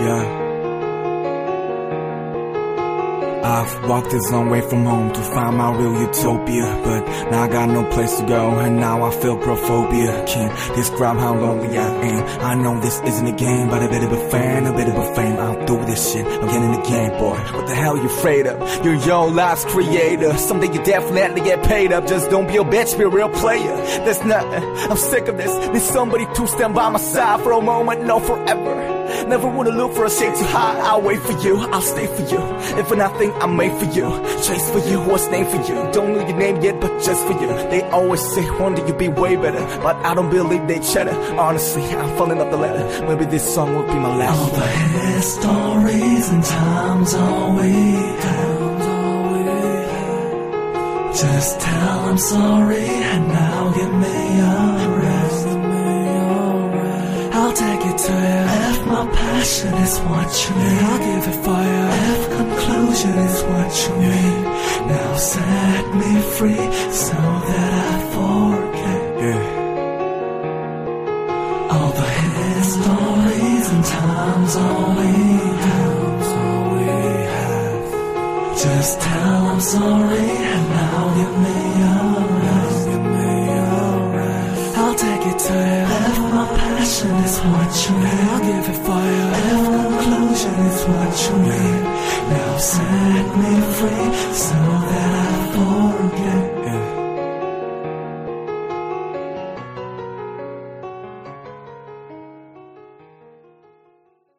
Yeah. I've walked this long way from home to find my real utopia But now I got no place to go and now I feel prophobia. Can't describe how lonely I am. I know this isn't a game but a bit of a fan, a bit of a fame. I'll do this shit again and again boy. What the hell you afraid of? You're your life's creator. Something you definitely get paid up. Just don't be a bitch, be a real player. There's nothing, I'm sick of this. Need somebody to stand by my side for a moment, no forever. Never wanna look for a shade too high. I'll wait for you, I'll stay for you. If for nothing, I'm made for you. Chase for you, what's name for you? Don't know your name yet, but just for you. They always say day you'll be way better, but I don't believe they chatter. Honestly, I'm falling off the ladder. Maybe this song will be my last. All the histories and times all we have. Just tell I'm sorry and now give me rest. I'll take it to you. If my passion is what you need, I'll give it fire. If conclusion is what you need, now set me free so that I forget. Yeah. All the histories and times all we have, all we have. Just tell I'm sorry and now you me is what you need, I'll give it fire. If conclusion is what you need, now set me free. So